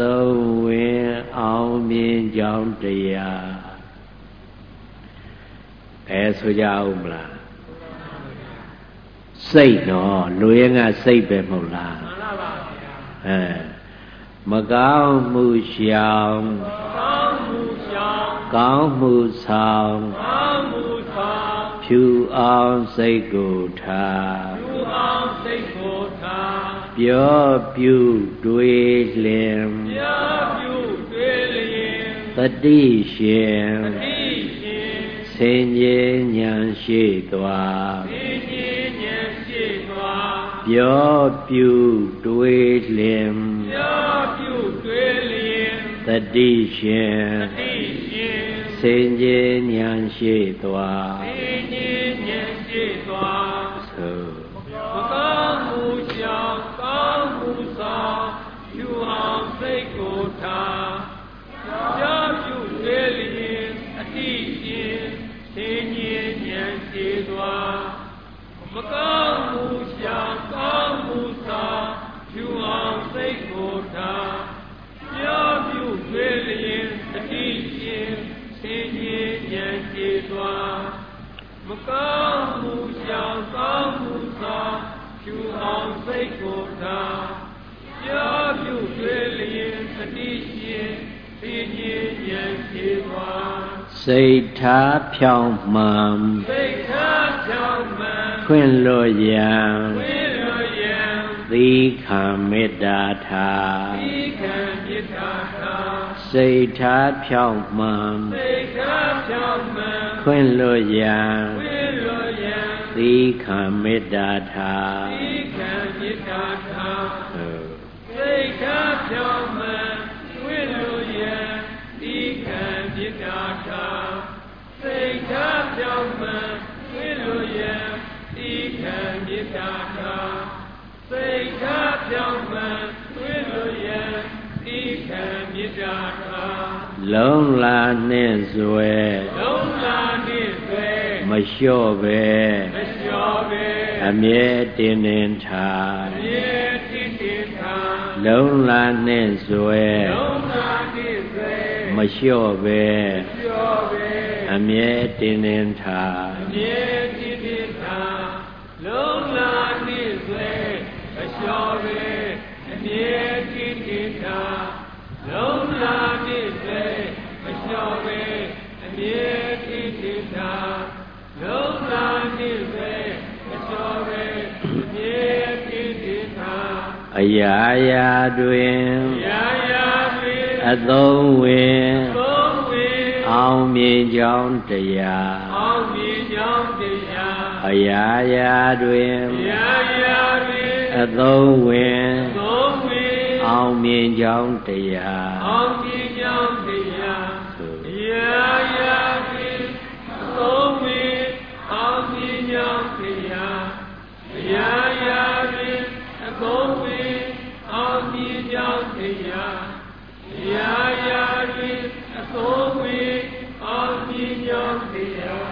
သုံးဝင်အောင်မြင်ကြောင်းတရားအဲဆိုကြအောင်မလားစိတ်နော်လူရင်ကစိတ်ပဲမဟုတ်လားမှန်ပါပါဗျာအဲမကောင်းမှုရှောင်ကောင်းမှုရှောင်ကောင်းမှုဆောင်ကောင်းမှုဆောင်ဖြူအောင်စိတ်ကိုထားဖြူအောင်စိတ်ကိုထား ပြောပြုတွေးလင်ပြောပြုတွေးလင်တတိရှင်တတိရှင်စင်ကြီးဉာဏ်ရှိသွားစင်ကြီးဉာဏ်ရှိသွားပြောပြုတွေးလင်ပြောပြုတွေးလင်တတိရှင်တတိရှင်စင်ကြီးဉာဏ်ရှိသွားစင်ကြီးဉာဏ်ရှိသွားသို့ စိတ်ထားဖြောင်းမှန်စိတ်ထားဖြောင်းမှန် ခွင့်လွတ်ရန်ခွင့်လွတ်ရန်သီခံမေတ္တာထားသီခံမေတ္တာထားစိတ်ထားဖြောင်းမှန်စိတ်ထားဖြောင်းမှန်ခွင့်လွတ်ရန်ခွင့်လွတ်ရန်သီခံမေတ္တာထားသီခံမေတ္တာထားစိတ်ထားဖြောင်း တ္တာထားစိတ်ထားဖြောင်းမှန်ခွင့်လွတ်ရန်သီခံမေတ္တာထားလုံးလာနှင့်စွဲလုံးလာနှင့်စွဲမလျှော့ပဲမလျှော့ပဲအမြဲတင်းတင်းထားအမြဲတင်းတင်းထားလုံးလာနှင့်စွဲလုံးလာနှင့်စွဲမလျှော့ပဲမလျှော့ပဲအမြဲတင်းတင်းထားအမြဲ ရာရာတွင်အရာရာတွင်အသုံးဝင်သုံးဝင်အောင်မြင်ကြောင်းတရားအောင်မြင်ကြောင်းတရားအရာရာတွင်အရာရာတွင်အသုံးဝင်သုံးဝင်အောင်မြင်ကြောင်းတရား ရာရာတွင်အသုံးဝင်အောင်မြင်ကြောင်းတရား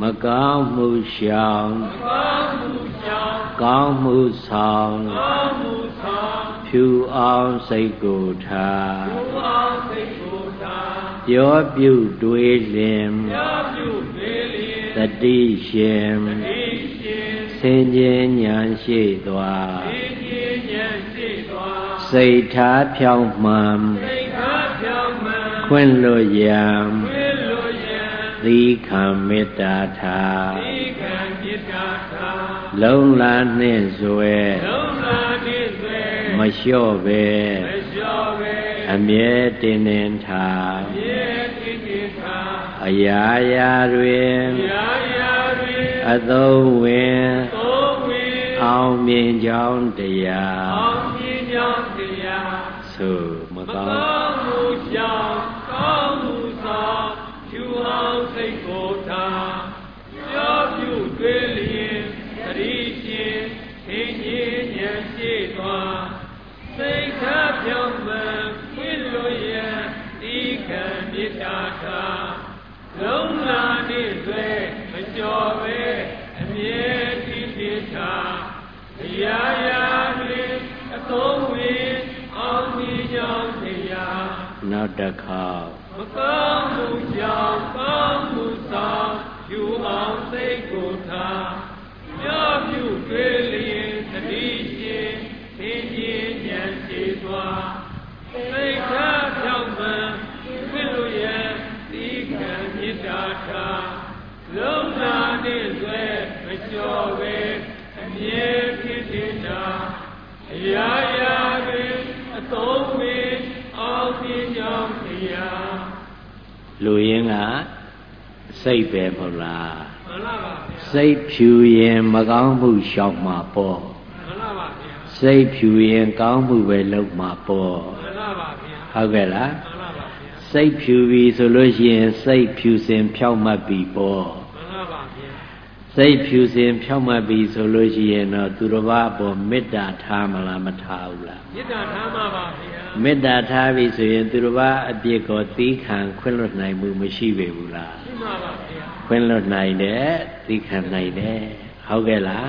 မကောင်းမှုရှောင်မကောင်းမှုရှောင်ကောင်းမှုဆောင်ကောင်းမှုဆောင်ဖြူအောင်စိတ်ကိုထားဖြူအောင်စိတ်ကိုထားပြောပြုတွေးလင်ပြောပြုတွေးလင်တတိရှင်တတိရှင်စင်ခြင်းဉာဏ်ရှိသွားစင်ခြင်းဉာဏ်ရှိသွားစိတ်ထားဖြောင်းမှန်စိတ်ထားဖြောင်းမှန် ခွင့်လွတ်ရန်ခွင့်လွတ်ရန်သီခံမေတ္တာထားသီခံမေတ္တာထားလုံးလာနှင့်စွဲလုံးလာနှင့်စွဲမလျှော့ပဲမလျှော့ပဲအမြဲတင်းတင်းထားအမြဲတင်းတင်းထားအရာရာတွင်အရာရာတွင်အသုံးဝင်သုံးဝင်အောင်မြင်ကြောင်းတရားအောင်မြင်ကြောင်းတရားသို့မကောင်းမှုကြောင့် တွေ့လျင်သတိရှင်သင်ကြီးဉာဏ်ရှိသွားစိတ်ထားပြောင်းမှန်ခွင့်လို့ရဒီကံမေတ္တာထားလုံးလာနေသွဲမကျော်ပဲအမြဲတည်တည်ထားအရာရာတွင်အသုံးဝင်အောင်မြင်ကြောင်းနောက်တစ်ခေါက်မကောင်းမှုကြောင့်ကောင်းမှုဆောင် ယူအောင်စိတ်ကိုထားမြော့ပြုတွေ့လျင်တတိရှင်သင်ခြင်းဉာဏ်ရှိသွားစိတ်ထားဖြောင့်မှန်ပြလို့ရသီးခံမေတ္တာထားလုံးနာနဲ့ဆွဲမလျှော်ပဲအမြဲဖြစ်နေတာအရာရာပင်အသုံးပင်အောင်ပြကြောင်းတရားလူရင်းက စိတ်ပဲမဟုတ်လားမှန်ပါပါစိတ်ဖြူရင်မကောင်းမှုရှောင်မှာပေါ့မှန်ပါပါဗျာစိတ်ဖြူရင်ကောင်းမှုပဲလုပ်မှာပေါ့မှန်ပါပါဗျာဟုတ်ကဲ့လားမှန်ပါပါဗျာစိတ်ဖြူပြီဆိုလို့ရှိရင်စိတ်ဖြူစင်ဖြောက်မှတ်ပြီပေါ့မှန်ပါပါဗျာစိတ်ဖြူစင်ဖြောက်မှတ်ပြီဆိုလို့ရှိရင်တော့သူတစ်ပါးအပေါ်မေတ္တာထားမလားမထားဘူးလားမေတ္တာထားမှာပါဗျာ မေတ္တာထားပြီဆိုရင်သူတစ်ပါးအပြစ်ကိုသီးခံခွင့်လွတ်နိုင်မှုမရှိပေဘူးလားရှိမှာပါဗျာခွင့်လွတ်နိုင်တယ်သီးခံနိုင်တယ်ဟုတ်ကဲ့လား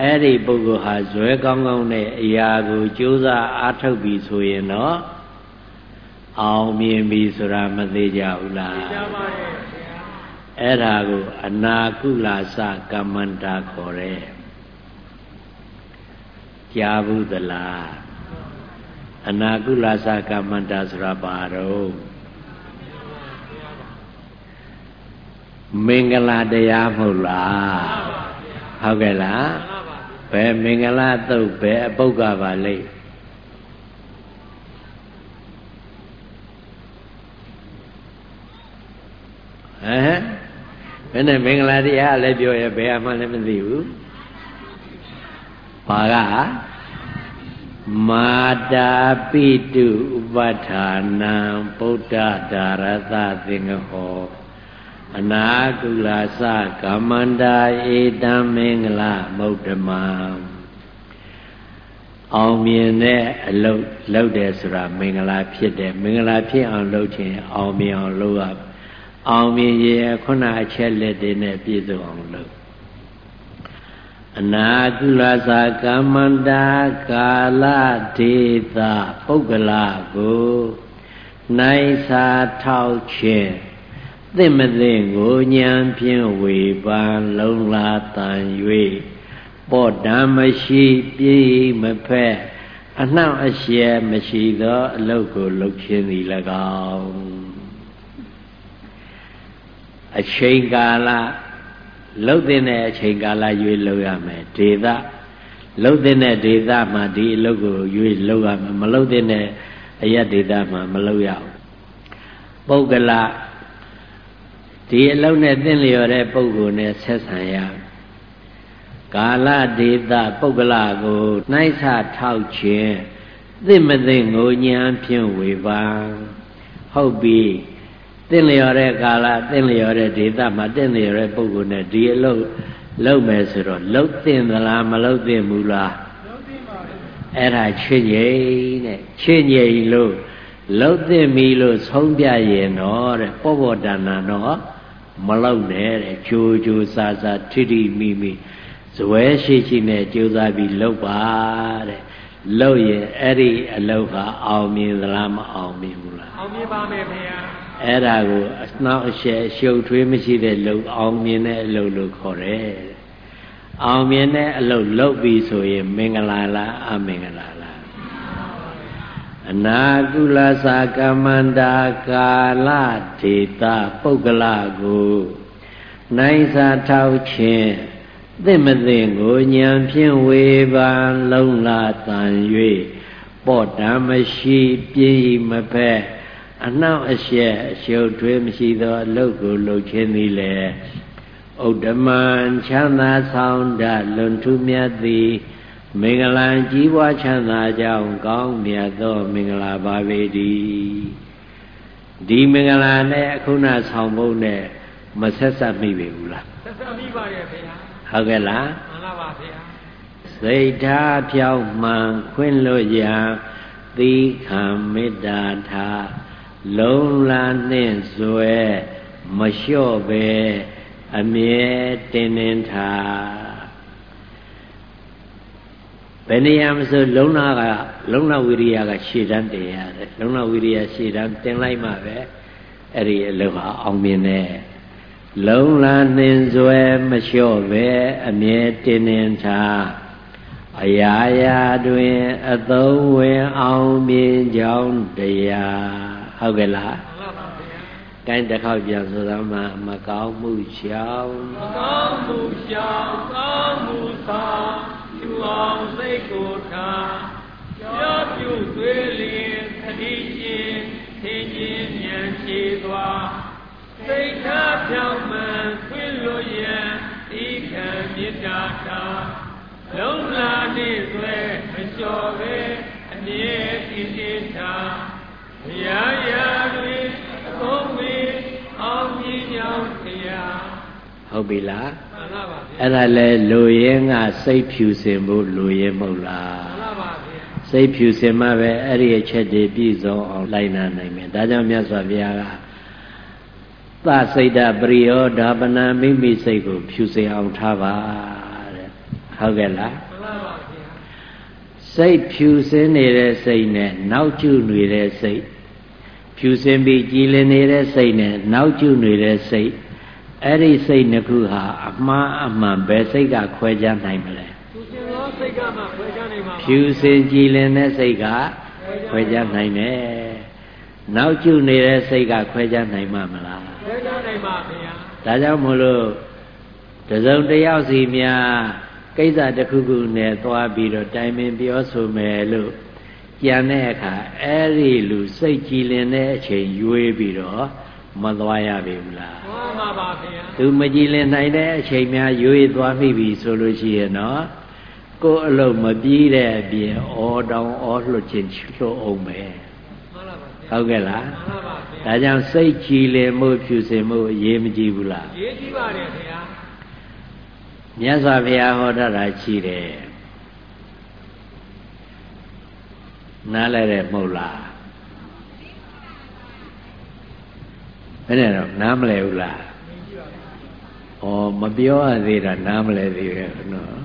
အဲ့ဒီပုဂ္ဂိုလ်ဟာဇွဲကောင်းကောင်းနဲ့အရာကိုကြိုးစားအားထုတ်ပြီဆိုရင်တော့အောင်မြင်ပြီဆိုတာမသေးကြဘူးလားသိကြပါရဲ့အဲ့ဒါကိုအနာကုလာစကမ္မန္တာခေါ်တယ်ကြားဘူးသလား အနာကုလာစကမ္မန္တာဆိုတာဘာတော့မင်္ဂလာတရားမဟုတ်လားဟုတ်ကဲ့လားဘယ်မင်္ဂလာသုတ်ဘယ်အပုတ်ကပါလိမ့်ဟမ်ဘယ်နဲ့မင်္ဂလာတရားလည်းပြောရဘယ်အမှလည်းမသိဘူးဘာက မာတာပိတုဥပဋ္ဌာနံဗုဒ္ဓဒါရသသင်္ဃဟောအနာကုလာစကမ္မန္တာဧတံမင်္ဂလမௌတမံအောင်မြင်တဲ့အလုပ်လုပ်တယ်ဆိုတာမင်္ဂလာဖြစ်တယ်မင်္ဂလာဖြစ်အောင်လုပ်ခြင်းအောင်မြင်အောင်လုပ်ရအောင်မြင်ရဲ့ခုနအချက်လက်တွေနဲ့ပြည့်စုံအောင်လုပ် အနာကုလသာကမ္မန္တာကာလဒေသပုဂ္ဂလာကိုနိုင်စာထောက်ခြင်းသင့်မသိကိုဉာဏ်ဖြင့်ဝေပန်လုံးလာတန်၍ပော့တံမရှိပြေးမဖက်အနှောင့်အယှက်မရှိသောအလုတ်ကိုလုပ်ခြင်းသည်၎င်းအချိန်ကာလ လှုပ်တဲ့အချိန်ကာလရွေးလှုပ်ရမယ်ဒေသလှုပ်တဲ့ဒေသမှာဒီအလုပ်ကိုရွေးလှုပ်ရမယ်မလှုပ်တဲ့အရက်ဒေသမှာမလှုပ်ရဘူးပုဂ္ဂလဒီအလုံးနဲ့သင်လျော်တဲ့ပုဂ္ဂိုလ်နဲ့ဆက်ဆံရကာလဒေသပုဂ္ဂလကိုနှိုက်ဆထောက်ခြင်းသိမသိငိုညံဖြင့်ဝေပါဟုတ်ပြီ သင်လျော်တဲ့ကာလသင်လျော်တဲ့ဒေသမှာသင်လျော်တဲ့ပုဂ္ဂိုလ်နဲ့ဒီအလုံးလုံးမယ်ဆိုတော့လုံးသင်သလားမလုံးသင်ဘူးလားအဲ့ဒါချစ်ငိမ့်တဲ့ချစ်ငိမ့်လို့လုံးသင်ပြီလို့ဆုံးပြရင်တော့တဲ့ပောဘောတဏ္ဏတော့မလောက်နဲ့တဲ့ကြိုးကြိုးစားစားထိထိမိမိဇွဲရှိရှိနဲ့ကြိုးစားပြီးလှုပ်ပါတဲ့လှုပ်ရင်အဲ့ဒီအလုတ်ဟာအောင်မြင်သလားမအောင်မြင်ဘူးလားအောင်မြင်ပါမယ်ခင်ဗျာ အဲ့ဒါကိုအနောက်အရှက်ရှုပ်ထွေးမရှိတဲ့လှုပ်အောင်မြင်တဲ့အလုတ်လို့ခေါ်တယ်အောင်မြင်တဲ့အလုတ်လှုပ်ပြီဆိုရင်မင်္ဂလာလားအမင်္ဂလာအနာကုလသာကမ္မန္တာကာလဒေတာပုဂ္ဂလကိုနိုင်စာထောက်ခြင်းသင့်မသိကိုဉာဏ်ဖြင့်ဝေပါလုံးလာတန်၍ပော့တံမရှိပြေးမဖက် အနှောင့်အယှက်အရှုပ်ထွေးမရှိသောအလုတ်ကိုလှုပ်ခြင်းသည်လေဥဒ္ဓမံချမ်းသာဆောင်တလွန်ထူးမြတ်သည်မင်္ဂလာကြီးပွားချမ်းသာကြောင်းကောင်းမြတ်သောမင်္ဂလာပါပေတည်းဒီမင်္ဂလာနဲ့အခုနဆောင်ဖို့နဲ့မဆက်ဆက်မိပြီဘူးလားဆက်ဆက်မိပါရဲ့ဗျာဟုတ်ကဲ့လားမှန်ပါပါဗျာစိတ်ထားဖြောင်းမှန်ခွင့်လွတ်ရာသီခံမေတ္တာထား လုံးလာနှင့်စွဲမလျှော့ပဲအမြဲတင်းတင်းထားဘယ်နေရာမဆိုလုံနာကလုံနာဝိရိယကရှေ့တန်းတင်ရတယ်လုံနာဝိရိယရှေ့တန်းတင်လိုက်မှပဲအဲ့ဒီအလုပ်ဟာအောင်မြင်တယ်လုံလာနှင်စွဲမလျှော့ပဲအမြဲတင်းတင်းထားအရာရာတွင် အသုံးဝင်အောင်မြင်ကြောင်းတရား ဟုတ်ကဲ့လားကိုင်းတစ်ခေါက်ပြန်ဆိုသားမှာမကောင်းမှုရှောင်မကောင်းမှုရှောင်ကောင်းမှုဆောင်ယူအောင်စိတ်ကိုထားကြောပြုသွေးလျင်သတိရှင်သင်ခြင်းဉာဏ်ဖြေသွားစိတ်ထားပြောင်းမှန်ခွင့်လို့ရန်ဤခံမေတ္တာထားလုံးလာနေသွဲမလျှော်ပဲအမြဲတည်တည်ထား ရာရာတွင်အကုန်မီအောင်မြင်ကြောင်းတရားဟုတ်ပြီလားမှန်ပါပါဗျာအဲ့ဒါလဲလူရင်းကစိတ်ဖြူစင်ဖို့လူရင်းမဟုတ်လားမှန်ပါပါဗျာစိတ်ဖြူစင်မှပဲအဲ့ဒီအချက်တွေပြည့်စုံအောင်လိုက်နာနိုင်မယ်ဒါကြောင့်မြတ်စွာဘုရားကသစိတ်တပရိယောဓာပနာမိမိစိတ်ကို ဖြူစင်အောင်ထားပါတဲ့ဟုတ်ကဲ့လားမှန်ပါပါဗျာစိတ်ဖြူစင်နေတဲ့စိတ်နဲ့နောက်ကျနေတဲ့စိတ် ဖြူစင်ပြီးကြည်လင်နေတဲ့စိတ်နဲ့နောက်ကျနေတဲ့စိတ်အဲ့ဒီစိတ်နှစ်ခုဟာအမှားအမှန်ဘယ်စိတ်ကခွဲခြားနိုင်မလဲဖြူစင်သောစိတ်ကမှခွဲခြားနိုင်မှာဖြူစင်ကြည်လင်တဲ့စိတ်ကခွဲခြားနိုင်တယ်နောက်ကျနေတဲ့စိတ်ကခွဲခြားနိုင်မှာမလားခွဲခြားနိုင်ပါဗျာဒါကြောင့်မို့လို့တစုံတယောက်စီများကိစ္စတစ်ခုခုနဲ့သွားပြီးတော့တိုင်ပင်ပြောဆိုမယ်လို့ ကြံတဲ့အခါအဲ့ဒီလူစိတ်ကြည်လင်တဲ့အချိန်ရွေးပြီးတော့မသွားရပြီဘူးလားမှန်ပါပါဗျာသူမကြည်လင်နိုင်တဲ့အချိန်များရွေးသွားမိပြီဆိုလို့ရှိရင်တော့ကိုယ်အလုံးမပြီးတဲ့အပြင်အော်တောင်အော်လှုပ်ခြင်းလှုပ်အောင်ပဲဟုတ်ကဲ့လားမှန်ပါဗျာဒါကြောင့်စိတ်ကြည်လင်မှုဖြူစင်မှုအရေးမကြီးဘူးလားရေးကြီးပါတယ်ဗျာမြတ်စွာဘုရားဟောတာရှိတယ် နားလဲတယ်မဟုတ်လားဘယ်နဲ့တော့နားမလဲဘူးလားဩမပြောရသေးတာနားမလဲသေးရဲ့နော်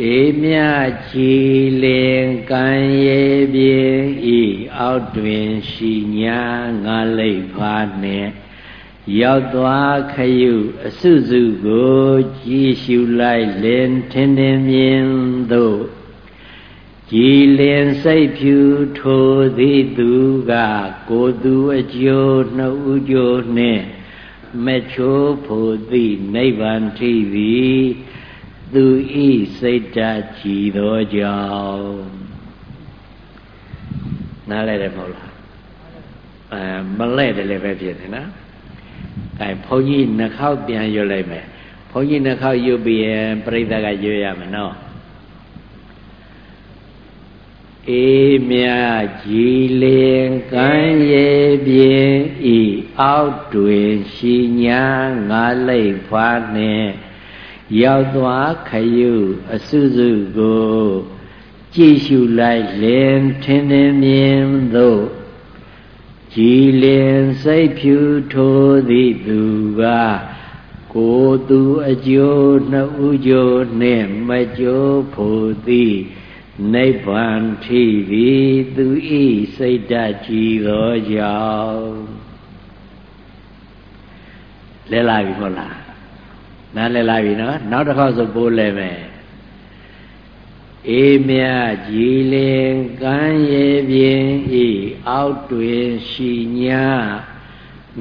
အေးမြချီလင်ကံရေပြေဤအောက်တွင်ရှိညာငါလိပ်ဖာနှင့် ရောက်သွားခရုအစုစုကိုကြည်ရှုလိုက်လင်ထင်းထင်းမြင်သို့ကြည်လင်စိတ်ဖြူထိုသည်သူကကိုသူအကျိုးနှုတ်ကျိုးနှင့်မချိုးဖို့သည်နိဗ္ဗာန်ထိသည်သူဤစိတ်ဓာတ်ကြည်သောကြောင့်နားလဲတယ်မဟုတ်လားအဲမလဲတယ်လည်းပဲဖြစ်တယ်နော် အဲဘုန်းကြီးနှစ်ခေါက်ပြန်ရွတ်လိုက်မယ်ဘုန်းကြီးနှစ်ခေါက်ရွတ်ပြီးရင်ပြိဿကရွတ်ရမယ်နော်အေးမြကြည်လင်ကံရေပြင်းဤအောက်တွင်ရှိညာငါလိတ်ဖွားနှင့်ရောက်သွားခရုအစုစုကို ကြည်ရှုလိုက်လင်ထင်းထင်းမြင်သို့ ကြည်လင်စိတ်ဖြူထိုးသည့်သူကကိုသူအကျိုးနှစ်ဦးကျိုးနှင့်မကျိုးဖို့သည်နိဗ္ဗာန်ထိသည်သူဤစိတ်ဓာတ်ကြည်သောကြောင့်လဲလာပြီမဟုတ်လားနားလဲလာပြီနော်နောက်တစ်ခေါက်ဆိုပိုးလဲမယ် အေးမြကြည်လင်ကမ်းရေပြင်းဤအောက်တွင်ရှိညာ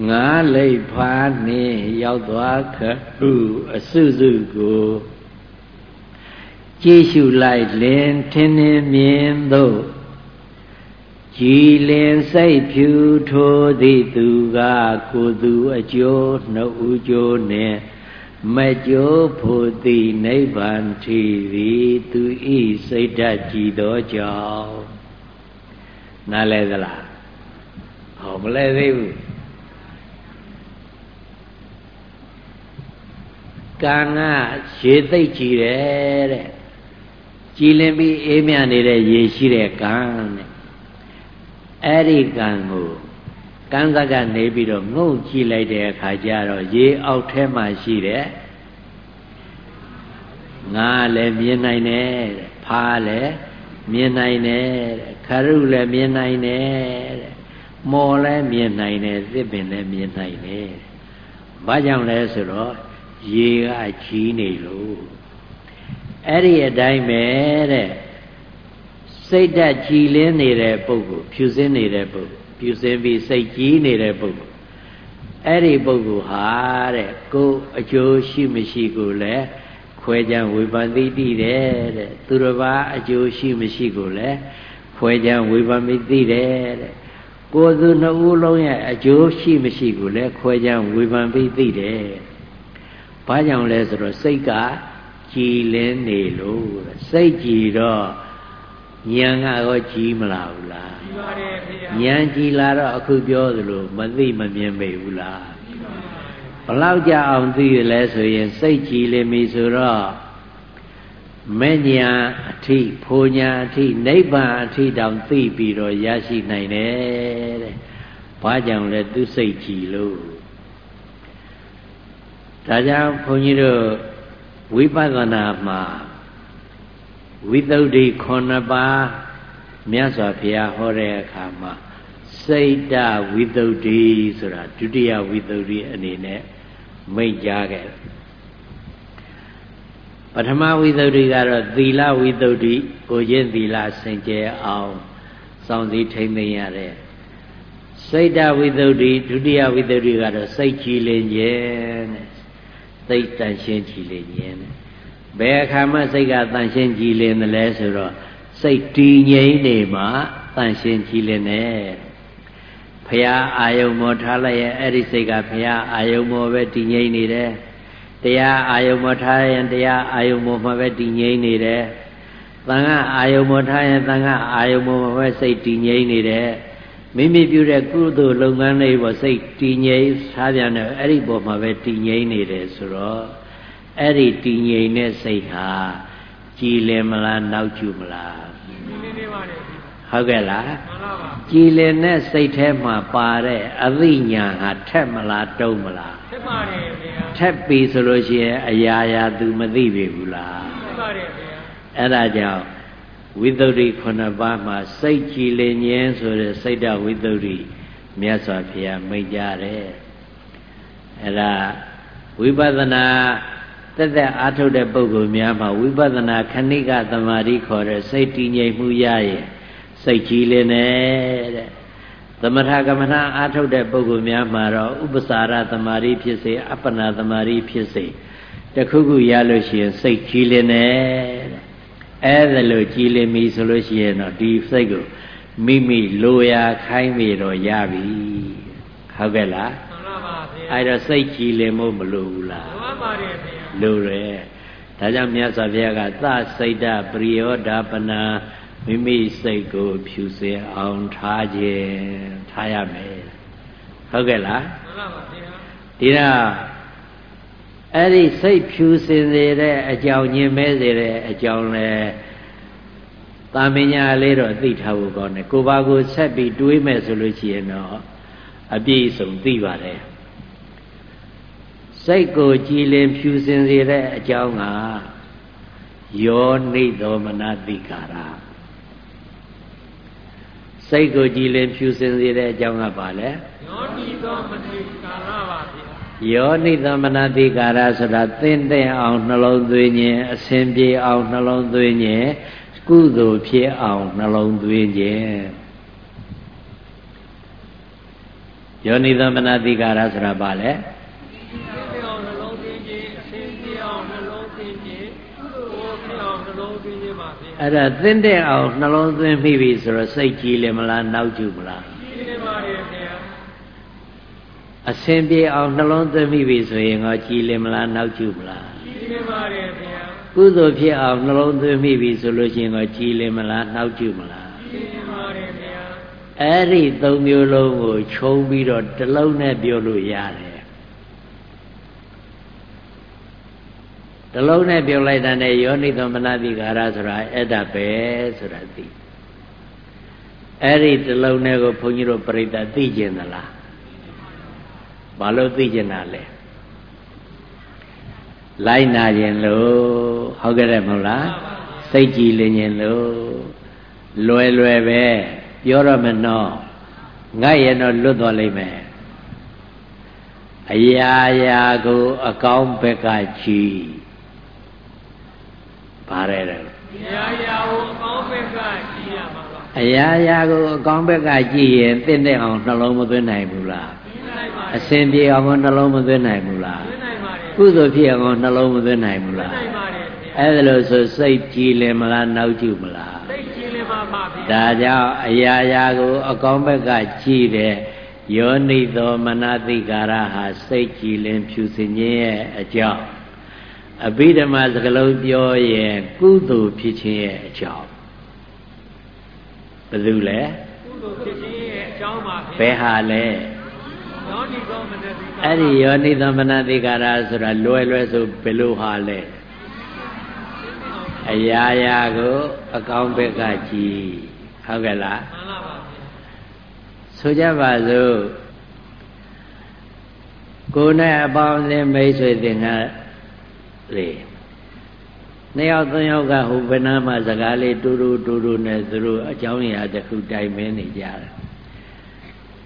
ငါလိပ်ဖားနှင့်ရောက်သွားခဟုအစုစုကိုကြည်ရှုလိုက်လင်ထင်းထင်းမြင်သို့ကြည်လင်စိတ်ဖြူထိုးသည့်သူကကိုသူအကျိုးနှုတ်ဦးကျိုးနှင့် မကြိုးဖို့သည်နိဗ္ဗာန်ထီသည်သူဤစိတ်ဓာတ်ကြည်သောကြောင့်နားလဲသလားဟောမလဲသေးဘူးကံကရေသိပ်ကြည်တယ်တဲ့ကြည်လင်ပြီးအေးမြနေတဲ့ရေရှိတဲ့ကံတဲ့အဲ့ဒီကံကို ကန်းစက်ကနေပြီးတော့ငုံကြည့်လိုက်တဲ့အခါကျတော့ရေအောက်ထဲမှာရှိတဲ့ငါလည်းမြင်နိုင်တယ်တဲ့ဖားလည်းမြင်နိုင်တယ်တဲ့ခရုလည်းမြင်နိုင်တယ်တဲ့မော်လည်းမြင်နိုင်တယ်သစ်ပင်လည်းမြင်နိုင်တယ်ဘာကြောင့်လဲဆိုတော့ရေကကြီးနေလို့အဲ့ဒီအတိုင်းပဲတဲ့စိတ်ဓာတ်ကြည်လင်းနေတဲ့ပုဂ္ဂိုလ်ဖြူစင်းနေတဲ့ပုဂ္ဂိုလ် ဖြူစင်းပြီးစိတ်ကြီးနေတဲ့ပုဂ္ဂိုလ်အဲ့ဒီပုဂ္ဂိုလ်ဟာတဲ့ကိုယ်အကျိုးရှိမရှိကိုလည်းခွဲခြားဝေဖန်သိသိတယ်တဲ့သူတစ်ပါးအကျိုးရှိမရှိကိုလည်းခွဲခြားဝေဖန်သိသိတယ်တဲ့ကိုယ်သူနှစ်ဦးလုံးရဲ့အကျိုးရှိမရှိကိုလည်းခွဲခြားဝေဖန်ပြီးသိတယ်။ဘာကြောင့်လဲဆိုတော့စိတ်ကကြည်လင်းနေလို့စိတ်ကြည်တော့ ဉာဏ်ကရောကြည်မလားဘူးလားကြည်ပါတယ်ဖေ။ဉာဏ်ကြည်လာတော့အခုပြောသလိုမသိမမြင်မိဘူးလား။ဘလောက်ကြအောင်သိရလဲဆိုရင်စိတ်ကြည်လင်ပြီဆိုတော့မဲ့ညာအထိဖိုညာအထိနိဗ္ဗာန်အထိတောင်သိပြီးတော့ရရှိနိုင်တယ်တဲ့။ဘာကြောင့်လဲသူစိတ်ကြည်လို့ဒါကြောင့်ဘုန်းကြီးတို့ဝိပဿနာမှာ ဝိသုဒ္ဓိ9ပါးမြတ်စွာဘုရားဟောတဲ့အခါမှာစိတ်တဝိသုဒ္ဓိဆိုတာဒုတိယဝိသုဒ္ဓိအနေနဲ့မိတ်ကြားခဲ့ပထမဝိသုဒ္ဓိကတော့သီလဝိသုဒ္ဓိကိုချင်းသီလစင်ကြယ်အောင်စောင့်စည်းထိမ့်သိမ်းရတဲ့စိတ်တဝိသုဒ္ဓိဒုတိယဝိသုဒ္ဓိကတော့စိတ်ကြည်လင်ခြင်းတဲ့စိတ်တန်ရှင်းကြည်လင်ခြင်းတဲ့ ဘယ်အခါမှစိတ်ကတန်ရှင်းကြည်လင်တယ်လဲဆိုတော့စိတ်တည်ငြိမ်နေမှတန်ရှင်းကြည်လင်တယ်ဖရာအာယုံမောထားလိုက်ရဲ့အဲ့ဒီစိတ်ကဖရာအာယုံမောပဲတည်ငြိမ်နေတယ်တရားအာယုံမောထားရင်တရားအာယုံမောမှာပဲတည်ငြိမ်နေတယ်သံဃာအာယုံမောထားရင်သံဃာအာယုံမောမှာပဲစိတ်တည်ငြိမ်နေတယ်မိမိပြုတဲ့ကုသိုလ်လုပ်ငန်းလေးပေါ်စိတ်တည်ငြိမ်စားပြန်တယ်အဲ့ဒီပေါ်မှာပဲတည်ငြိမ်နေတယ်ဆိုတော့ အဲ့ဒီတည်ငြိမ်တဲ့စိတ်ဟာကြည်လင်မလားနောက်ကျမလားကြည်လင်နေပါတယ်ဟုတ်ကဲ့လားမှန်ပါပါကြည်လင်တဲ့စိတ်ထဲမှာပါတဲ့အသိဉာဏ်ဟာထက်မလားတုံးမလားထက်ပါတယ်ဗျာထက်ပြီဆိုလို့ရှိရင်အရာရာသူမသိပြီဘူးလားထက်ပါတယ်ဗျာအဲ့ဒါကြောင့်ဝိသုဒ္ဓိ9ပါးမှာစိတ်ကြည်လင်ခြင်းဆိုတဲ့စိတ်တဝိသုဒ္ဓိမြတ်စွာဘုရားမိန့်ကြတယ်အဲ့ဒါဝိပဿနာ တက်တက်အားထုတ်တဲ့ပုဂ္ဂိုလ်များမှာဝိပဿနာခဏိကသမာဓိခေါ်တဲ့စိတ်တည်ငြိမ်မှုရရင်စိတ်ကြည်လင်တဲ့သမထကမ္မထာအားထုတ်တဲ့ပုဂ္ဂိုလ်များမှာတော့ဥပ္ပစာရသမာဓိဖြစ်စေအပ္ပနာသမာဓိဖြစ်စေတခုခုရလို့ရှိရင်စိတ်ကြည်လင်တဲ့အဲ့ဒါလို့ကြည်လင်ပြီဆိုလို့ရှိရင်တော့ဒီစိတ်ကိုမိမိလိုရာခိုင်းမိတော့ရပြီဟုတ်ကဲ့လားမှန်ပါပါဗျာအဲ့တော့စိတ်ကြည်လင်ဖို့မလိုဘူးလားမှန်ပါပါတယ်ဗျာ လိုတယ်ဒါကြောင့်မြတ်စွာဘုရားကသစိတ်တပရိယောဓပနာမိမိစိတ်ကို ဖြူစင်အောင်ထားခြင်းထားရမယ်ဟုတ်ကဲ့လားမှန်ပါပါဗျာဒီတော့အဲ့ဒီစိတ်ဖြူစင်စေတဲ့အကြောင်းညင်မဲစေတဲ့အကြောင်းလဲတာမညာလေးတော့သိထားဖို့ကောင်းတယ်ကိုပါကိုဆက်ပြီးတွေးမယ်ဆိုလို့ရှိရင်တော့အပြည့်စုံသိပါတယ် စိတ်ကိုကြည်လင်ဖြူစင်စေတဲ့အကြောင်းကယောနိသောမနတိကာရစိတ်ကိုကြည်လင်ဖြူစင်စေတဲ့အကြောင်းကဘာလဲယောနိသောမနတိကာရပါဗျာယောနိသမနတိကာရဆိုတာသင်တဲ့အောင်နှလုံးသွင်းခြင်းအစဉ်ပြေအောင်နှလုံးသွင်းခြင်းကုသိုလ်ဖြစ်အောင်နှလုံးသွင်းခြင်းယောနိသမနတိကာရဆိုတာဘာလဲ အဲ့ဒါသင်တဲ့အောင်နှလုံးသွင်းပြီးပြီဆိုတော့စိတ်ကြည်လေမလားနောက်ကျမလားကြည်နေပါရဲ့ခင်ဗျာအစဉ်ပြေအောင်နှလုံးသွင်းပြီးပြီဆိုရင်တော့ကြည်လေမလားနောက်ကျမလားကြည်နေပါရဲ့ခင်ဗျာကုသိုလ်ဖြစ်အောင်နှလုံးသွင်းမိပြီဆိုလို့ရှိရင်တော့ကြည်လေမလားနောက်ကျမလားကြည်နေပါရဲ့ခင်ဗျာအဲ့ဒီသုံးမျိုးလုံးကိုခြုံပြီးတော့တစ်လုံးနဲ့ပြောလို့ရတယ် တလုံးနဲ့ပြုတ်လိုက်တာနဲ့ယောနိသမနတိကာရဆိုတာအဲ့ဒါပဲဆိုတာသိအဲ့ဒီတလုံးနဲ့ကိုဘုန်းကြီးတို့ပြိတ္တသိကျင်သလားဘာလို့သိကျင်တာလဲလိုက်နာခြင်းလို့ဟုတ်ကဲ့တယ်မဟုတ်လားစိတ်ကြည်လင်ရင်လို့လွယ်လွယ်ပဲပြောရမနော်ငတ်ရင်တော့လွတ်သွားလိမ့်မယ်အရာရာကို အကောင်းဘက်ကကြည် ပါတယ်တယ်ရာရာကိုအကောင်းဘက်ကကြည်ရမှာပါအရာရာကိုအကောင်းဘက်ကကြည်ရင်တင့်တဲ့အောင်နှလုံးမသွင်းနိုင်ဘူးလားအစဉ်ပြေအောင်နှလုံးမသွင်းနိုင်ဘူးလားကုသိုလ်ဖြစ်အောင်နှလုံးမသွင်းနိုင်ဘူးလားအဲ့ဒါလို့ဆိုစိတ်ကြည်လင်မလားနောက်ကျမလားစိတ်ကြည်လင်ပါပါဗျာဒါကြောင့်အရာရာကို အကောင်းဘက်ကကြည်တဲ့ယောနိသောမနတိကာရဟာစိတ်ကြည်လင်ဖြူစင်ခြင်းရဲ့အကြောင်း အဘိဓမ္မာစကလုံးပြောရင်ကုသိုလ်ဖြစ်ခြင်းရဲ့အကြောင်းဘယ်သူလဲကုသိုလ်ဖြစ်ခြင်းရဲ့အကြောင်းပါဘယ်ဟာလဲယောနိသောမနတိကာရအဲ့ဒီယောနိသောမနတိကာရဆိုတာလွယ်လွယ်ဆိုဘယ်လိုဟာလဲအရာရာကိုအကောင်းဘက်ကကြည်ဟုတ်ကဲ့လားမှန်ပါပါဆိုကြပါစို့ကိုယ်နဲ့အပေါင်းအသင်းမိတ်ဆွေတင်ကား လေနှစ်ယောက်သုံးယောက်ကဟိုဘယ်နာမှာစကားလေးတူတူတူတူနဲ့သူတို့အကြောင်းအရာတစ်ခုတိုင်မင်းနေကြတယ်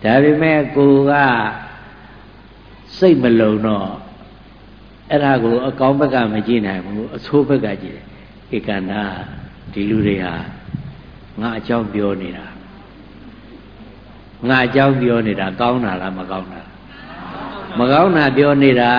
ဒါပေမဲ့ကိုကစိတ်မလုံတော့အဲ့ဒါကိုအကောင်းဘက်ကမကြည့်နိုင်ဘူးအဆိုးဘက်ကကြည့်တယ်ဧကန္တာဒီလူတွေဟာငါအကြောင်းပြောနေတာငါအကြောင်းပြောနေတာကောင်းတာလားမကောင်းတာ မကောင်းတာပြောနေတာ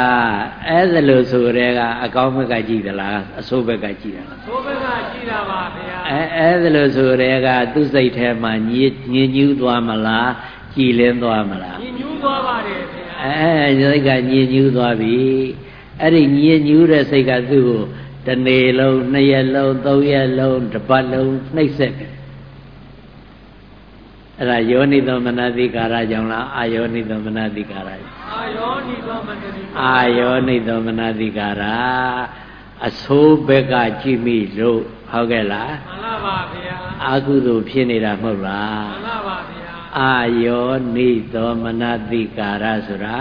အဲ့ဒါလို့ဆိုရဲကအကောင်းဘက်ကကြည့်သလားအဆိုးဘက်ကကြည့်တာလားအဆိုးဘက်ကကြည့်တာပါဗျာအဲအဲ့ဒါလို့ဆိုရဲကသူ့စိတ်ထဲမှာညစ်ညစ်ညူးသွားမလားကြည်လင်းသွားမလားညစ်ညူးသွားပါတယ်ဗျာအဲစိတ်ကညစ်ညူးသွားပြီအဲ့ဒီညစ်ညူးတဲ့စိတ်ကသူ့ကိုတနေ့လုံးနှစ်ရက်လုံးသုံးရက်လုံးတစ်ပတ်လုံးနှိပ်စက်တယ် အဲ့ဒါယောနိသောမနတိကာရကြောင့်လားအာယောနိသောမနတိကာရအာယောနိသောမနတိအာယောနိသောမနတိကာရအဆိုးဘက်ကကြည့်မိလို့ဟုတ်ကဲ့လားမှန်ပါပါဗျာအာကုသိုလ်ဖြစ်နေတာမဟုတ်လားမှန်ပါပါဗျာအာယောနိသောမနတိကာရဆိုတာ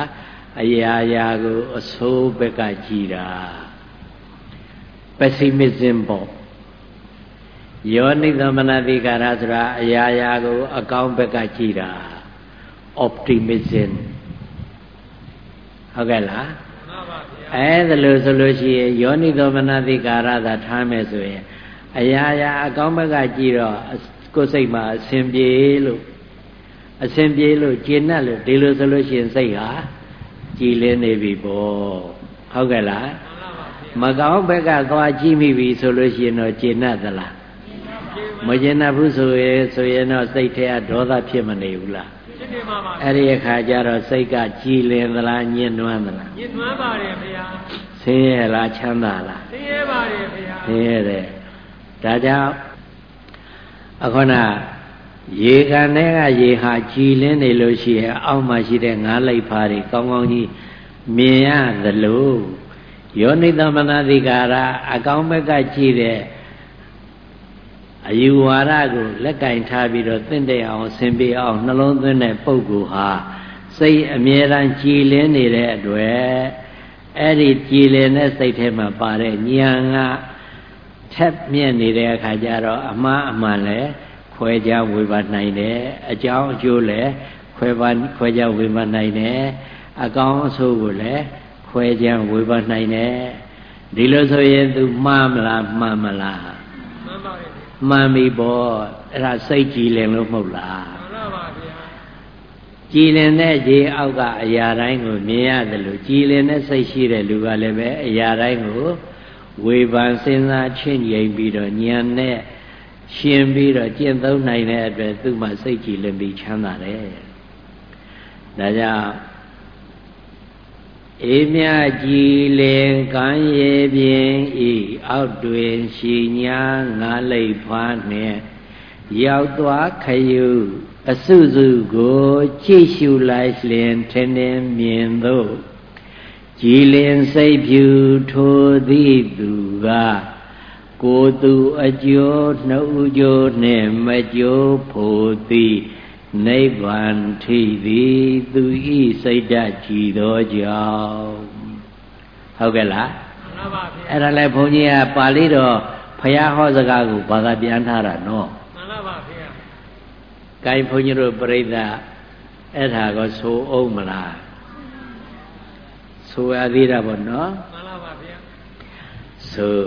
အရာရာကိုအဆိုးဘက်ကကြည့်တာ pessimism ပေါ့ ယောနိသမနတိကာရဆိုတာအရာရာကို အကောင်းဘက်ကကြည့်တာ optimism ဟုတ်ကဲ့လားမှန်ပါဗျာအဲ့ဒါလို့ဆိုလို့ရှိရင်ယောနိသမနတိကာရသာထားမယ်ဆိုရင်အရာရာအကောင်းဘက်ကကြည့်တော့ကိုယ်စိတ်မှာအစဉ်ပြေလို့အစဉ်ပြေလို့ကျဉ်တ်လို့ဒီလိုဆိုလို့ရှိရင်စိတ်ဟာကြည်လင်းနေပြီပေါ့ဟုတ်ကဲ့လားမကောင်းဘက်ကသွားကြည့်မိပြီဆိုလို့ရှိရင်တော့ကျဉ်တ်သလား မကျင်တတ်ဘူးဆိုရင်ဆိုရင်တော့စိတ်ထဲကဒေါသဖြစ်မနေဘူးလားဖြစ်နေမှာပါအဲ့ဒီအခါကျတော့စိတ်ကကြည်လင်သလားညှဉ်းနှွမ်းသလားညှဉ်းနှွမ်းပါတယ်ဗျာဆင်းရဲလားချမ်းသာလားဆင်းရဲပါတယ်ဗျာဆင်းရဲတယ်ဒါကြောင့်အခုနရေကန်ထဲကရေဟာကြည်လင်းနေလို့ရှိရင်အောက်မှာရှိတဲ့ငါးလိုက်ဖားတွေကောင်းကောင်းကြီးမြင်ရသလိုယောနိသမနတိကာရအကောင်းဘက်ကကြည့်တဲ့ အယူဝါဒကိုလက်ကင်ထားပြီးတော့သင့်တဲ့အောင်ဆင်ပြေအောင်နှလုံးသွင်းတဲ့ပုဂ္ဂိုလ်ဟာစိတ်အမြဲတမ်းကြည်လင်းနေတဲ့အတွက်အဲ့ဒီကြည်လင်တဲ့စိတ်ထဲမှာပါတဲ့ဉာဏ်ကထက်မြင့်နေတဲ့အခါကျတော့အမှားအမှန်လဲခွဲခြားဝေဘာနိုင်တယ်အကြောင်းအကျိုးလဲခွဲပါခွဲခြားဝေဘာနိုင်တယ်အကောင်းအဆိုးကိုလည်းခွဲခြားဝေဘာနိုင်တယ်ဒီလိုဆိုရင် तू မှားမလားမှန်မလား မှန်ပြီပေါ့အဲ့ဒါစိတ်ကြည်လင်လို့မဟုတ်လားမှန်ပါဗျာကြည်လင်တဲ့ခြေအောက်ကအရာတိုင်းကိုမြင်ရတယ်လို့ကြည်လင်တဲ့စိတ်ရှိတဲ့လူကလည်းပဲအရာတိုင်းကိုဝေဖန်စဉ်းစားချင့်ငြိမ်ပြီးတော့ဉာဏ်နဲ့ရှင်ပြီးတော့ကျင့်သုံးနိုင်တဲ့အတွက်သူ့မှာစိတ်ကြည်လင်ပြီးချမ်းသာတယ်ဒါကြောင့် အေးမြကြည်လင်ကံရေပြင်းဤအောက်တွင်ရှိညာငါလိပ်ဖွားနှင့်ရောက်သွားခယူအစုစုကိုကြည့်ရှုလိုက်လျင်ထင်းထင်းမြင်သို့ကြည်လင်စိတ်ဖြူထိုသည့်သူကကိုသူအကျိုးနှုတ်ကြိုးနှင့်မကြိုးဖို့သည် နိဗ္ဗာန်ထိသည်သူဤစိတ်ဓာတ်ကြည်သောကြောင့်ဟုတ်ကဲ့လားမမှန်ပါဗျာအဲ့ဒါလဲဘုန်းကြီးကပါဠိတော်ဖယားဟောစကားကိုဘာသာပြန်ထားတာနော်မှန်ပါဗျာ။ကိုင်းဘုန်းကြီးတို့ပြိဿအဲ့ဒါကိုဆိုအောင်မလား။ဆိုရသေးတာပေါ့နော်မှန်ပါဗျာ။ဆို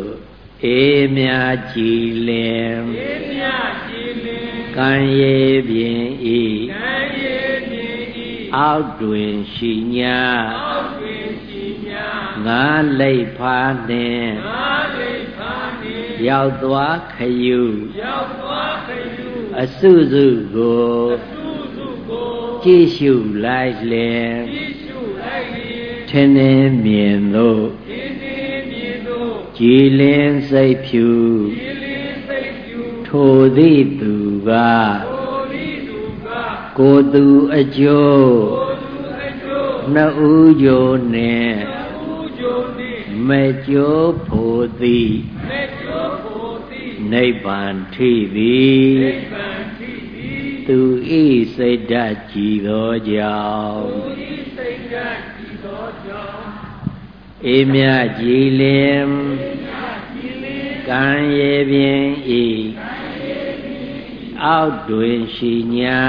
အေးမြကြည်လင်ေမြကြည်လင် ကံရေပြင်ဤကံရေမြည်ဤအောက်တွင်ရှိညာအောက်တွင်ရှိညာငါလိတ်ဖာနှင့်ငါလိဖာနေရောက်သွားခယူရောက်သွားခယူအစုစုကိုသူစုကိုကြည့်ရှုလိုက်လင်ကြည့်ရှုလိုက်ရင်ထင်းထင်းမြင်သို့ဒီဒီမြည်တို့ကြည်လင်စိတ်ဖြူဒီလင်းစိတ်ယူထိုသည့်သူ ကကိုလိသူကကိုယ်သူအကျိုးကိုသူအကျိုးနှစ်ဦးကြိုနှင့်ဦးကျိုးနှင့်မကြိုးဖို့သည်မေကျိုးဖို့သည်နိဗ္ဗာန်ထိသည်နိဗ္ဗာန်ထိသည်သူဤစိတ်ဓာတ်ကြည်သောကြောင့်သူဤစိတ်ဓာတ်ကြည်သောကြောင့်အေးမြကြည်လင်ကြည်လင်းကံရေပြင်ဤ အောက်တွင်ရှိညာ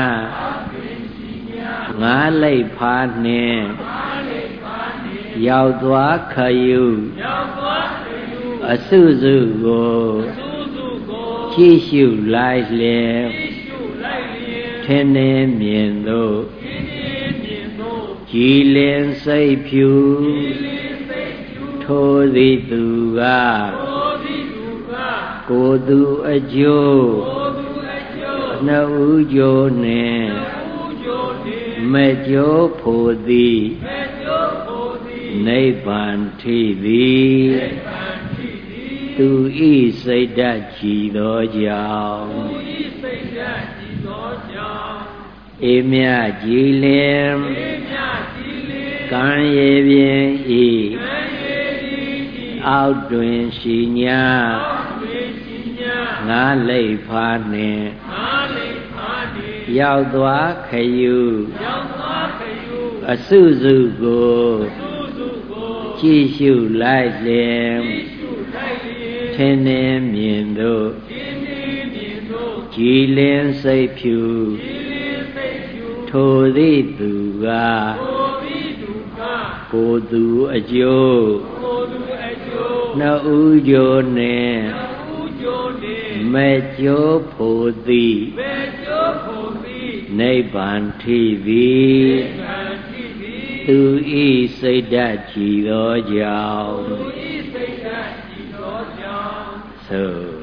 ငါလိတ်ဖာနှင့်အားလေးပါနေရောက်သွားခယူရောက်သွားခယူအစုစုကိုသူစုကိုကြည့်ရှုလိုက်လင်ကြည့်ရှုလိုက်လျင်ထင်းထင်းမြင်သို့ဒီဒီမြင်တို့ကြည်လင်စိတ်ဖြူဒီလင်းစိတ်ယူထိုသည်သူကကိုသည်သူကကိုယ်သူအကျိုးကိုသူအကျိုး နှစ်ဦးကြိုနှင့်ဦးကျိုးနှင့်မကြိုးဖို့သည်မေကျိုးဖို့သည်နိဗ္ဗာန်ထိသည်နိဗ္ဗာန်ထိသည်သူဤစိတ်ဓာတ်ကြည်သောကြောင့်သူဤစိတ်ဓာတ်ကြည်သောကြောင့်အေးမြကြည်လင်ေမြကြည်လင်ကံရေပြင်ဤကံရေဒီဒီအောက်တွင်ရှိညာအောက်ဝေရှိညာငါလိတ်ဖာနှင့်မာလိဖာဒီ ရောက်သွားခယူရောက်သွားခယူအစုစုကိုသူစုကိုကြည့်ရှုလိုက်လင်ကြည့်ရှုလိုက်လျင်ထင်းထင်းမြင်သို့ဒီဒီမြင်တို့ကြည်လင်စိတ်ဖြူဒီလင်းစိတ်ယူထိုသည့်သူကကိုပြီးသူကကိုယ်သူအကျိုးကိုသူအကျိုးနှစ်ဦးကြိုနှင့်ဦးကျိုးနှင့်မကြိုးဖို့သည်မေကျိုးဖို့သည် နိဗ္ဗာန်ထိသည်နိဗ္ဗာန်ထိသည်သူဤစိတ်ဓာတ်ကြည်သောကြောင့်သူဤစိတ်ဓာတ်ကြည်သောကြောင့်သို့ေ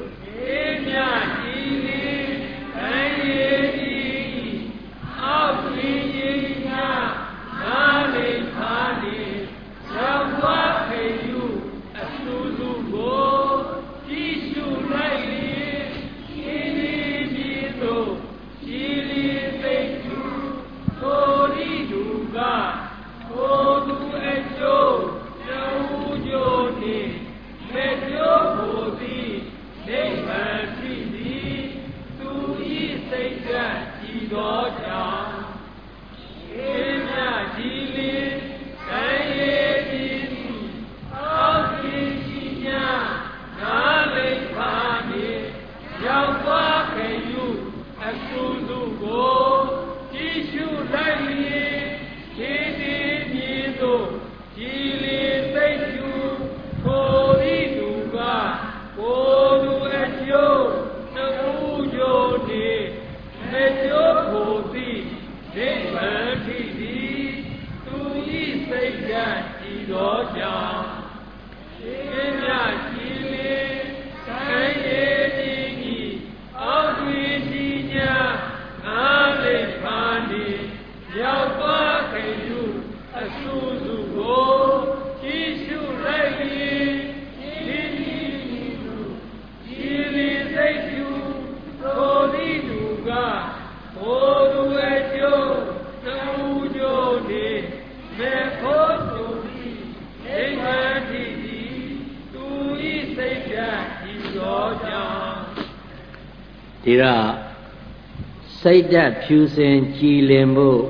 စိတ်ဓာတ်ဖြူစင်ကြည်လင်ဖို့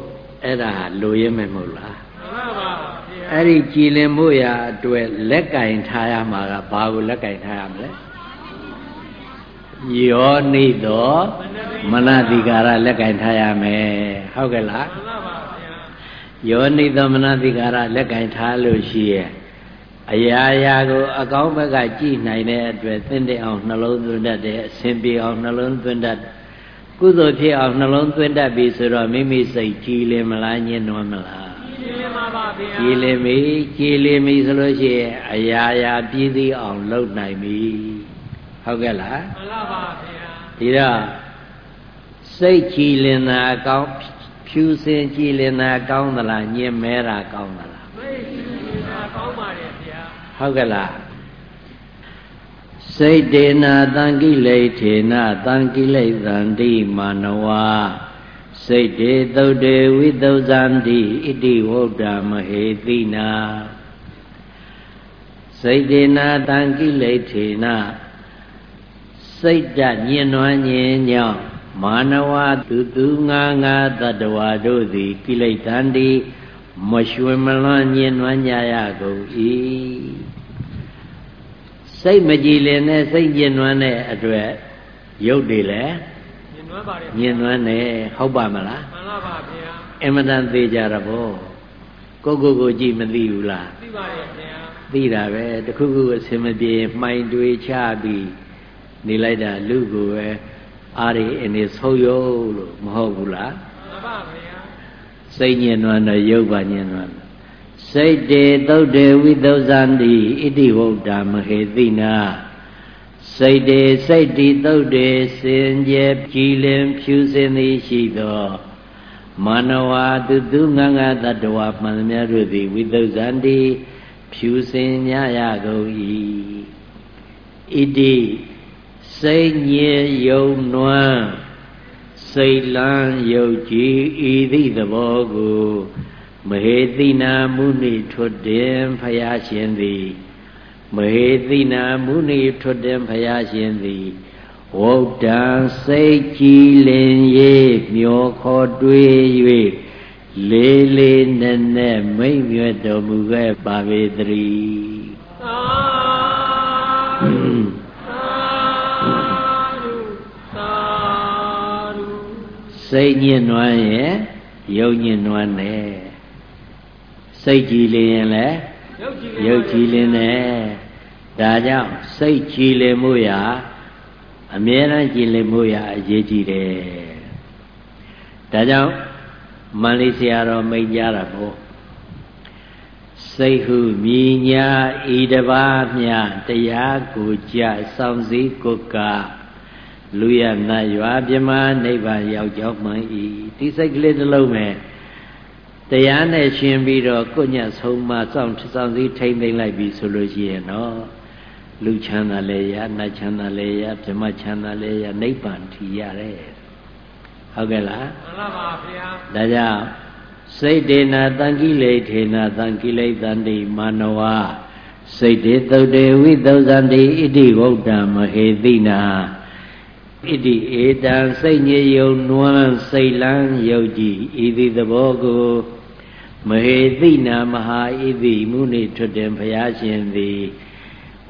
အဲ့ဒါလိုရမယ်မဟုတ်လားမှန်ပါပါဗျာအဲ့ဒီကြည်လင်မှုရာအတွက်လက်ကင်ထားရမှာကဘာကိုလက်ကင်ထားရမလဲယောနိသောမနတိကာရလက်ကင်ထားရမယ်ဟုတ်ကဲ့လားမှန်ပါပါဗျာယောနိသောမနတိကာရလက်ကင်ထားလို့ရှိရဲ့အရာရာကိုအကောင်းဘက်ကကြည်နိုင်တဲ့အတွက်သင်တဲ့အောင်နှလုံးသွင်းတတ်တယ်အစဉ်ပြေအောင်နှလုံးသွင်းတတ် ကုသိုလ်ဖြစ်အောင်နှလုံးသွင်းတတ်ပြီဆိုတော့မိမိစိတ်ကြည်လင်မလားညှဉ်းနှွမ်းမလားကြည်လင်ပါပါဗျာကြည်လင်ပြီကြည်လင်ပြီဆိုလို့ရှိရင်အရာရာပြည့်စည်အောင်လုပ်နိုင်ပြီဟုတ်ကဲ့လားမှန်ပါပါဗျာဒီတော့စိတ်ကြည်လင်တာကောင်းဖြူစင်ကြည်လင်တာကောင်းသလားညှဉ်းမဲတာကောင်းသလားစိတ်ကြည်လင်တာကောင်းပါတယ်ဗျာဟုတ်ကဲ့လား စိတ်တေနာတံကိလေထေနတံကိလေသန္တိမာနဝစိတ်တေသုတ်တေဝိသုဇန္တိဣတိဝုဒ္ဓမဟေတိနာစိတ်တေနာတံကိလေထေနစိတ်ဓာတ်ညင်နွမ်းညင်ညောင်းမာနဝသူသူငါငါတတဝါတို့သည်ကိလေသန္တိမရွှင်မလွန်ညင်နွမ်းကြရကုန်၏ စိတ်မကြည်လင်တဲ့စိတ်ညင်နွမ်းတဲ့အတွက်ရုပ်တွေလည်းညင်နွမ်းပါတယ်ညင်နွမ်းတယ်ဟုတ်ပါမလားမှန်ပါပါဗျာအမတန်သေးကြတာဗောကိုကိုကိုကြည့်မသိဘူးလားသိပါတယ်ဗျာသိတာပဲတခုခုအစင်မပြေမှိုင်တွေချပြီးနေလိုက်တာလူကိုပဲအားရအနေဆုံးရုပ်လို့မဟုတ်ဘူးလားမှန်ပါဗျာစိတ်ညင်နွမ်းတော့ရုပ်ပါညင်နွမ်း စိတ်တေသုတ်တေဝိသုဇန္တိဣတိဝုဒ္ဓမဟေတိနာစိတ်တေစိတ်တိသုတ်တေစင်ကြယ်ကြည်လင်ဖြူစင်သည်ရှိသောမာနဝတုတုငငတတ္တဝမှန်သမျှတို့သည်ဝိသုဇန္တိဖြူစင်ညရကုန်၏ဣတိစိတ်ညင်ယုံနွမ်းစိတ်လန်းယုတ်ကြည်ဤသည့်သဘောကို မဟေတိနာမုနိထွတ်တင်ဖယားရှင်သည်မဟေတိနာမုနိထွတ်တင်ဖယားရှင်သည်ဝုဒ္ဒံစိတ်ကြည်လင်၍မျောခေါ်တွေး၍လေးလေးနက်နက်မိမ့်မြတ်တော်မူခဲ့ပါပေတည်းသာစိတ်ညစ်နွမ်းရဲ့ယုံညစ်နွမ်းနဲ့ စိတ်ကြည်လင်ရင်လည်းရုပ်ကြည်လင်တယ်ဒါကြောင့်စိတ်ကြည်လင်မှုရာအမြဲတမ်းကြည်လင်မှုရာအရေးကြီးတယ်ဒါကြောင့်မန္လိဆရာတော်မိတ်ကြတာပေါ့စိတ်ဟုမြညာဤတပါးမြတရားကိုကြစောင့်စည်းကိုကလူရနတ်ရွာပြမနိဗ္ဗာန်ရောက်ကြောင်းမှန်ဤဒီစိတ်ကလေးတစ်လုံးပဲ တရားနဲ့ရှင်ပြီးတော့ကိုညတ်ဆုံးမစောင့်စောင့်စည်းထိမ့်သိမ့်လိုက်ပြီဆိုလို့ရှိရင်တော့လူချမ်းသာလည်းရနတ်ချမ်းသာလည်းရဗြဟ္မချမ်းသာလည်းရနိဗ္ဗာန်ထီရတယ်ဟုတ်ကဲ့လားမှန်ပါပါဗျာဒါကြောင့်စိတ်ဒေနာတံကိလေထေနာတံကိလေတန္တိမာနဝစိတ်တေသုတ်တေဝိသုဇန္တိဣတိဝုဒ္ဓမဟေတိနာဣတိဧတံစိတ်ညေယုံနွမ်းစိတ်လန်းယုတ်ကြည်ဤသည်သဘောကို မဟေတိနာမဟာဣတိမုနိထွတ်တင်ဘုရားရှင်သည်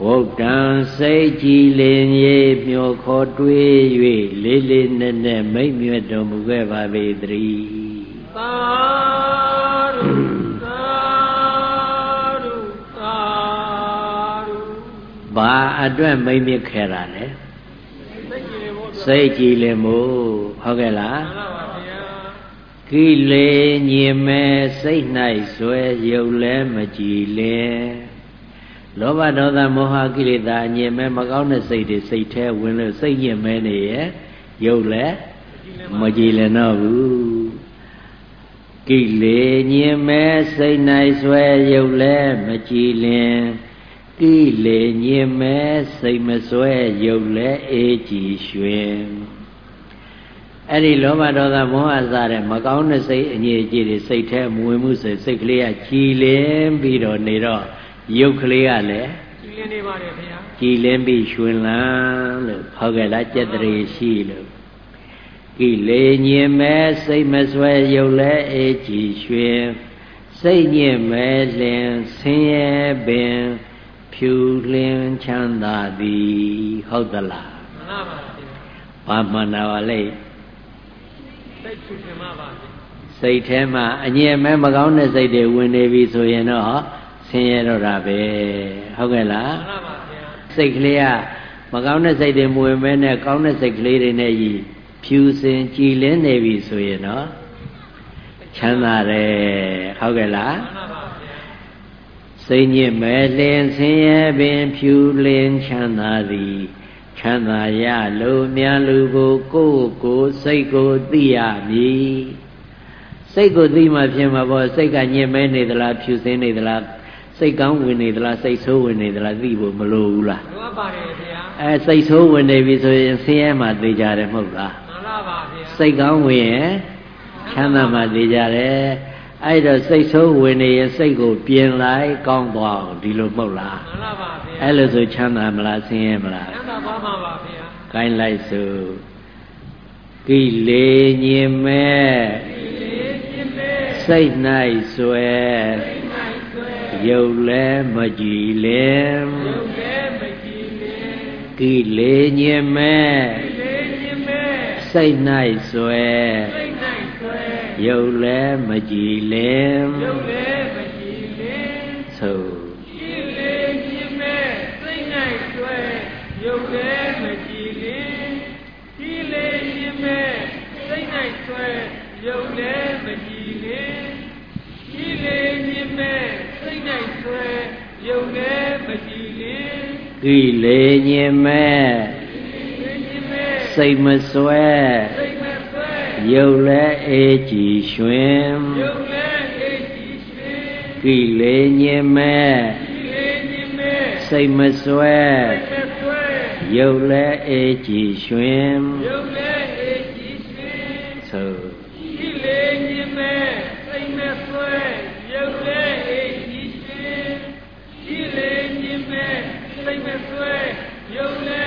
ဝုဒ္ဒံစိတ်ကြည်လင်ရေမျောခေါ်တွေး၍လေးလေးနက်နက်မိတ်မြတ်တော်မူခဲ့ပါပေတည်းသာဓုသာဓုသာဓုဘာအတွက်မိတ်မြတ်ခဲ့တာလဲစိတ်ကြည်လင်မှုဟုတ်ကဲ့လားမှန်ပါ ကိလေညင်မဲ့စိတ်၌ဇွဲရုပ်လဲမကြည်လင်လောဘဒေါသမောဟကိလေသာညင်မဲ့မကောင်းတဲ့စိတ်တွေစိတ်แท้ဝင်လို့စိတ်ညင်မဲ့နေရဲ့ရုပ်လဲမကြည်လင်တော့ဘူးကိလေညင်မဲ့စိတ်၌ဇွဲရုပ်လဲမကြည်လင်ကိလေညင်မဲ့စိတ်မစွဲရုပ်လဲအေးကြည်ရွှင် အဲ့ဒီလောဘဒေါသမောဟစတဲ့မကောင်းတဲ့စိတ်အငြိအကျေးတွေစိတ်ထဲမဝင်မှုဆိုစိတ်ကလေးကကြည်လင်ပြီးတော့နေတော့ရုပ်ကလေးကလည်းကြည်လင်နေပါတယ်ခင်ဗျာကြည်လင်ပြီးရွှင်လန်းလို့ဟုတ်ကဲ့လားကြက်တရေရှိလို့ကိလေညင်မဲ့စိတ်မဆွဲရုပ်လဲအေးကြည်ရွှင်စိတ်ညစ်မဲ့လင်ဆင်းရဲပင်ဖြူလင်းချမ်းသာသည်ဟုတ်သလားမှန်ပါပါဗျာဘာမှန်တာပါလဲ စိတ်ဖြူစင်ပါပါစိတ်ထဲမှာအငြင်းမဲမကောင်းတဲ့စိတ်တွေဝင်နေပြီဆိုရင်တော့ဆင်းရဲတော့တာပဲဟုတ်ကဲ့လားမှန်ပါပါဗျာစိတ်ကလေးကမကောင်းတဲ့စိတ်တွေမဝင်မဲနဲ့ကောင်းတဲ့စိတ်ကလေးတွေနဲ့ဤဖြူစင်ကြည်လင်းနေပြီဆိုရင်တော့ချမ်းသာတယ်ဟုတ်ကဲ့လားမှန်ပါပါဗျာစိတ်ညစ်မဲလင်းဆင်းရဲပင်ဖြူလင်းချမ်းသာသည် ချမ်းသာရလို့မြန်လူကိုကိုယ်ကိုစိတ်ကိုသိရမည်စိတ်ကိုသိမှဖြစ်မှာပေါ့စိတ်ကညစ်မဲနေသလားဖြူစင်းနေသလားစိတ်ကောင်းဝင်နေသလားစိတ်ဆိုးဝင်နေသလားသိဖို့မလိုဘူးလားလိုပါတယ်ဗျာအဲစိတ်ဆိုးဝင်နေပြီဆိုရင်ဆင်းရဲမှသိကြတယ်မဟုတ်လားမှန်ပါပါဗျာစိတ်ကောင်းဝင်ရင်ချမ်းသာမှသိကြတယ် အဲ့တော့စိတ်ဆိုးဝင်နေရင်စိတ်ကိုပြင်လိုက်ကောင်းသွားအောင်ဒီလိုမဟုတ်လားမှန်ပါပါဗျာအဲ့လိုဆိုချမ်းသာမလားဆင်းရဲမလားချမ်းသာပါမှာပါဗျာကိုင်းလိုက်စို့ကိလေညင်မဲ့စိတ်၌ဆွဲရုပ်လည်းမကြည်လင်ကိလေညင်မဲ့စိတ်၌ဆွဲ ရုပ်လည်းမကြည်လင်သို့ကိလေညင်မဲ့စိတ်၌ဆွဲရုပ်လည်းမကြည်လင်ကိလေညင်မဲ့စိတ်၌ဆွဲရုပ်လည်းမကြည်လင်ကိလေညင်မဲ့စိတ်၌ဆွဲရုပ်လည်းမကြည်လင်ကိလေညင်မဲ့စိတ်မဆွဲ ရုပ်လည်းအေးကြည်ရွှင်ရုပ်လည်းအေးကြည်ရွှင်ကိလေညင်မဲ့ကိလေညင်မဲ့စိတ်မဆွဲရုပ်လည်းအေးကြည်ရွှင်ရုပ်လည်းအေးကြည်ရွှင်သို့ကိလေညင်မဲ့စိတ်မဆွဲရုပ်လည်းအေးကြည်ရွှင်ကိလေညင်မဲ့စိတ်မဆွဲရုပ်လည်းအေးကြည်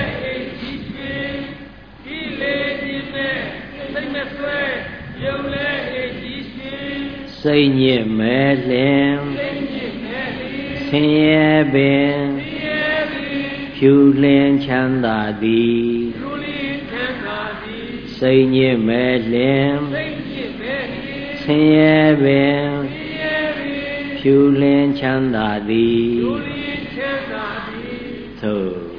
စိတ်ညစ်မဲ့လင်စိတ်ညစ်မဲ့လင်ဆင်းရဲပင်ဆင်းရဲပင်ဖြူလင်းချမ်းသာသည်ဖြူလင်းချမ်းသာသည်စိတ်ညစ်မဲ့လင်စိတ်ညစ်မဲ့လင်ဆင်းရဲပင်ဆင်းရဲပင်ဖြူလင်းချမ်းသာသည်ဖြူလင်းချမ်းသာ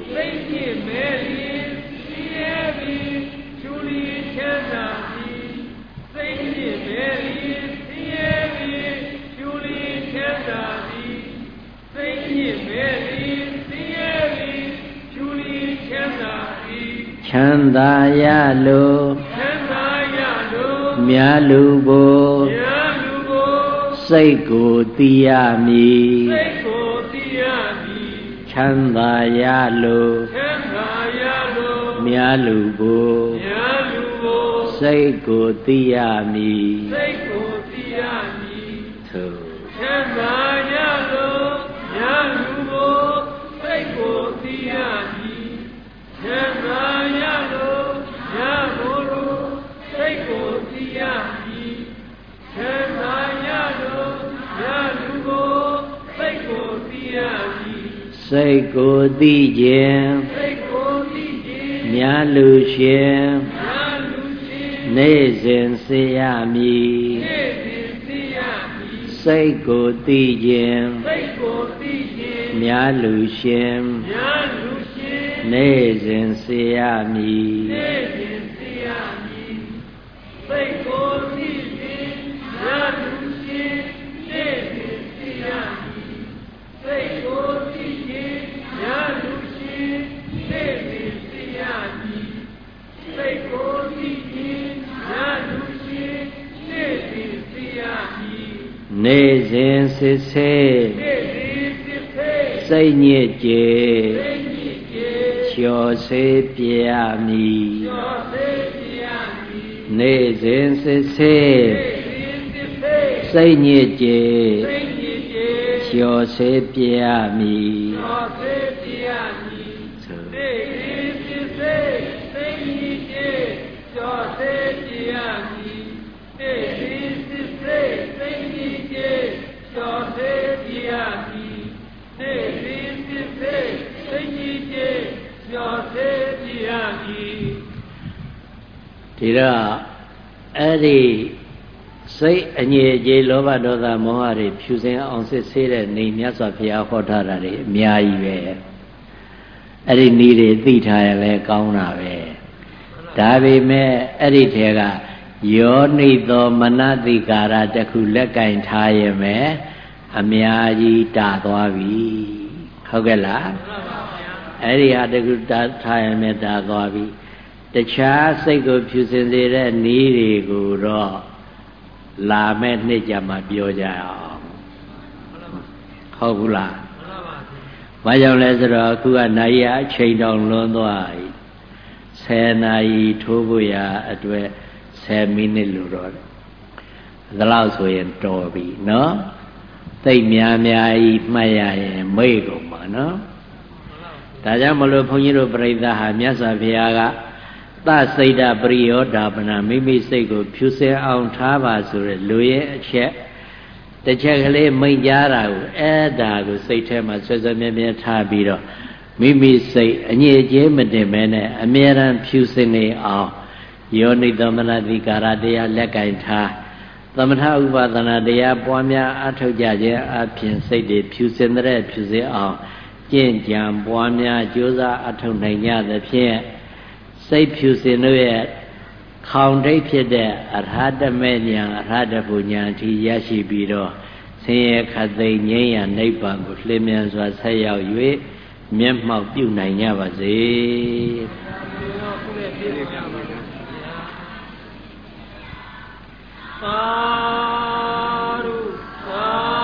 ချမ်းသာရလိုချမ်းသာရလိုမြတ်လူဘို့မြတ်လူဘို့စိတ်ကိုသိရမည်စိတ်ကိုသိရမည်ချမ်းသာရလိုချမ်းသာရလိုမြတ်လူဘို့မြတ်လူဘို့စိတ်ကိုသိရမည်စိ ချမ်းသာရလိုမြတ်ဘို့စိတ်ကိုသိရမည်ချမ်းသာရလိုမြတ်လူဘို့စိတ်ကိုသိရမည်စိတ်ကိုသိခြင်းစိတ်ကိုသိခြင်းမြတ်လူရှင်မြတ်လူရှင်နေ့စဉ်စေရမည်နေ့စဉ်သိရမည်စိတ်ကိုသိခြင်းစိတ်ကိုသိခြင်းမြတ်လူရှင်မြတ်လူရှင် နေ့စဉ်စေရမည်နေ့စဉ်သိရမည်စိတ်ကိုသိခြင်းမြတ်လူရှင်နေ့စဉ်သိရမည်စိတ်ကိုသိခြင်းမြတ်လူရှင်နေ့စဉ်သိရမည်စိတ်ကိုသိခြင်းမြတ်လူရှင်နေ့စဉ်သိရမည်နေ့စဉ်စစ်ဆေနေ့စဉ်စစ်ဆေးစိတ်ညစ်ကြေစိတ်ညစ်ကြေ လျှော်စေပြရမည်လျှော်စေပြရမည်နေ့စဉ်စစ်ဆေနေ့စဉ်စစ်ဆေးစိတ်ညစ်ကြေစိတ်ညစ်ကြေလျှော်စေပြရမည် ဒီတော့အဲ့ဒီစိတ်အငြိအကျေးလောဘဒေါသမောဟတွေဖြူစင်အောင်စစ်ဆေးတဲ့နေမြတ်စွာဘုရားဟောထားတာတွေအများကြီးပဲအဲ့ဒီနေတွေသိထားရလဲကောင်းတာပဲဒါပေမဲ့အဲ့ဒီထဲကယောနိသောမနတိကာရတခုလက်ကင်ထားရမယ်အများကြီးတာသွားပြီဟုတ်ကဲ့လားအဲ့ဒီဟာတခုတာထားရမယ်တာသွားပြီ တခြားစိတ်ကိုဖြူစင်စေတဲ့နည်းတွေကိုတော့လာမဲ့နှစ်ကြမှာပြောကြအောင်ဟုတ်ဘူးလားဘာကြောင့်လဲဆိုတော့အခုကနိုင်ရအချိန်တောင်လွန်သွားပြီ10နာရီထိုးဖို့ရအတွက်10မိနစ်လို့တော့ဒါလောက်ဆိုရင်တော်ပြီနော်သိများများကြီးမှတ်ရရင်မေ့ကုန်ပါနော်ဒါကြောင့်မလို့ဘုန်းကြီးတို့ပြိဿဟာမြတ်စွာဘုရားက သစိတ်တပရိယောဓာပနာမိမိစိတ်ကို ဖြူစင်အောင်ထားပါဆိုရလူရဲ့အချက်တစ်ချက်ကလေးမိန်ကြားတာကိုအဲ့ဒါကိုစိတ်ထဲမှာဆွဆွမြဲမြဲထားပြီးတော့မိမိစိတ်အငြိအကျေးမတင်မဲနဲ့အမြဲတမ်းဖြူစင်နေအောင်ယောနိသမနတိကာရတရားလက်ကင်ထားသမထဥပဒနာတရားပွားများအထောက်ကြခြင်းအပြင်စိတ်တွေဖြူစင်တဲ့ဖြူစင်အောင်ကျင့်ကြံပွားများကြိုးစားအထောက်နိုင်ကြသဖြင့် စိတ်ဖြူစင်တို့ရဲ့ခေါင်ထိတ်ဖြစ်တဲ့အရဟတမေဉာဏ်အရဟတပုဉာဏ်ထိရရှိပြီးတော့ဆင်းရဲခတ်သိမ်းငြိမ်းရာနိဗ္ဗာန်ကိုလျင်မြန်စွာဆက်ရောက်၍မျက်မှောက်ပြုနိုင်ကြပါစေသာဓုသာ